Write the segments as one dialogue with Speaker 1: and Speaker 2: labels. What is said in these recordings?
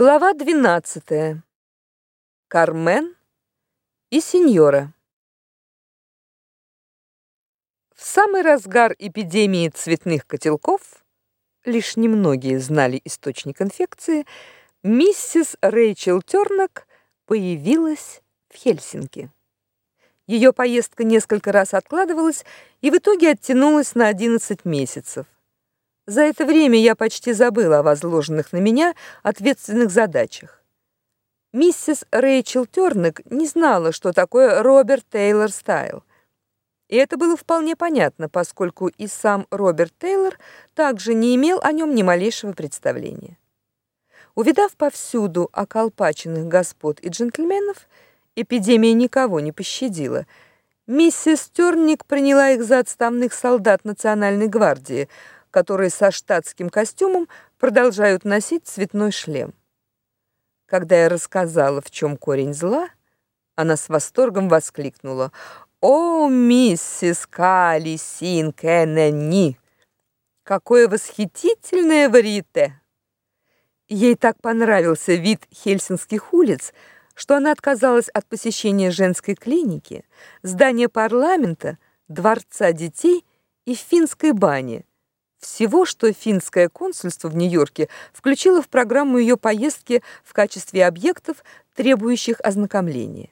Speaker 1: Глава 12. Кармен и сеньора. В самый разгар эпидемии цветных котелков, лишь немногие знали источник инфекции, миссис Рэйчел Тёрнок появилась в Хельсинки. Ее поездка несколько раз откладывалась и в итоге оттянулась на 11 месяцев. За это время я почти забыла о возложенных на меня ответственных задачах. Миссис Рэйчел Тёрнек не знала, что такое Роберт Тейлор Стайл. И это было вполне понятно, поскольку и сам Роберт Тейлор также не имел о нем ни малейшего представления. Увидав повсюду околпаченных господ и джентльменов, эпидемия никого не пощадила. Миссис Тёрник приняла их за отставных солдат Национальной гвардии – которые со штатским костюмом продолжают носить цветной шлем. Когда я рассказала, в чем корень зла, она с восторгом воскликнула: "О, миссис Кали Син! Какое восхитительное варьете!" Ей так понравился вид хельсинских улиц, что она отказалась от посещения женской клиники, здания парламента, дворца детей и финской бани всего, что финское консульство в Нью-Йорке включило в программу ее поездки в качестве объектов, требующих ознакомления.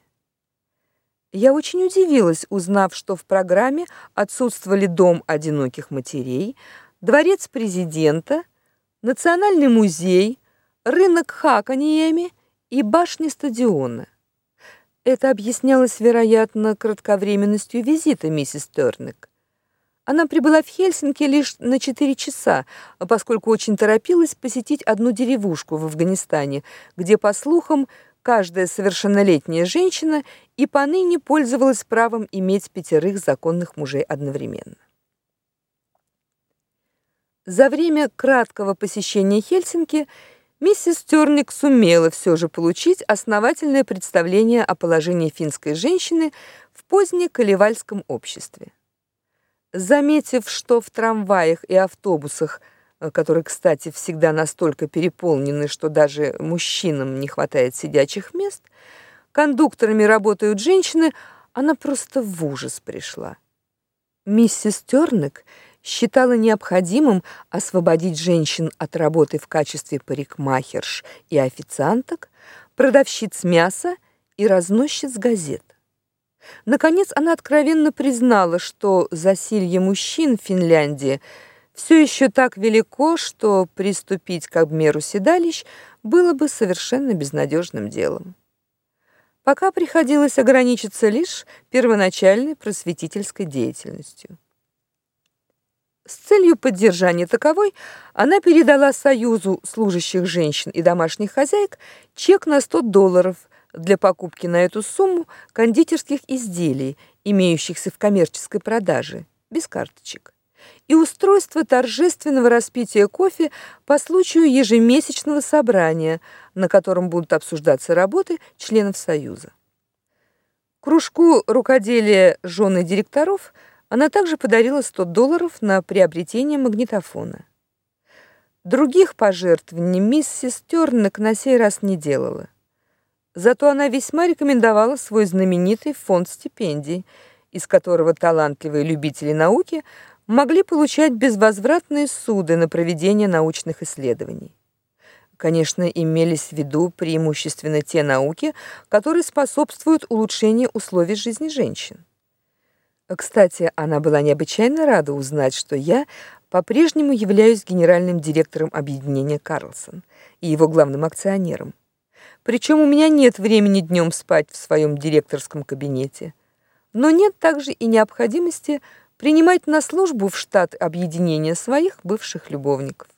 Speaker 1: Я очень удивилась, узнав, что в программе отсутствовали дом одиноких матерей, дворец президента, национальный музей, рынок Хаканьеми и башня стадиона. Это объяснялось, вероятно, кратковременностью визита миссис Тернек. Она прибыла в Хельсинки лишь на 4 часа, поскольку очень торопилась посетить одну деревушку в Афганистане, где, по слухам, каждая совершеннолетняя женщина и поныне пользовалась правом иметь пятерых законных мужей одновременно. За время краткого посещения Хельсинки миссис Тёрник сумела все же получить основательное представление о положении финской женщины в позднеколевальском обществе. Заметив, что в трамваях и автобусах, э, которые, кстати, всегда настолько переполнены, что даже мужчинам не хватает сидячих мест, кондукторами работают женщины, она просто в ужас пришла. Миссис Тёрнек считала необходимым освободить женщин от работы в качестве парикмахерш и официанток, продавщиц мяса и разносчиц газет. Наконец она откровенно признала, что засилье мужчин в Финляндии все еще так велико, что приступить к обмеру седалищ было бы совершенно безнадежным делом. Пока приходилось ограничиться лишь первоначальной просветительской деятельностью. С целью поддержания таковой она передала Союзу служащих женщин и домашних хозяек чек на 100 долларов – для покупки на эту сумму кондитерских изделий, имеющихся в коммерческой продаже, без карточек, и устройство торжественного распития кофе по случаю ежемесячного собрания, на котором будут обсуждаться работы членов союза. Кружку рукоделия жены директоров она также подарила 100 долларов на приобретение магнитофона. Других пожертвований миссис Тёрнек на сей раз не делала. Зато она весьма рекомендовала свой знаменитый фонд стипендий, из которого талантливые любители науки могли получать безвозвратные суды на проведение научных исследований. Конечно, имелись в виду преимущественно те науки, которые способствуют улучшению условий жизни женщин. Кстати, она была необычайно рада узнать, что я по-прежнему являюсь генеральным директором объединения Карлсон и его главным акционером. Причем у меня нет времени днем спать в своем директорском кабинете. Но нет также и необходимости принимать на службу в штат объединения своих бывших любовников.